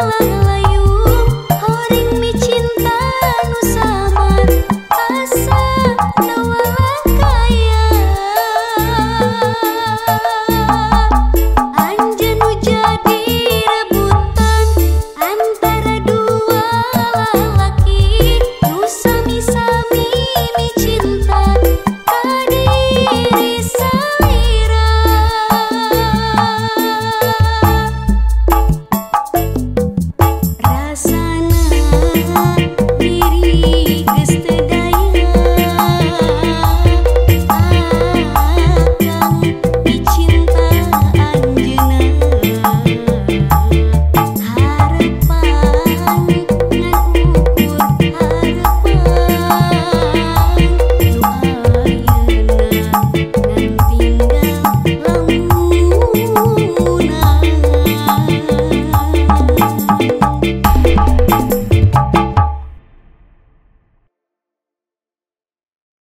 啦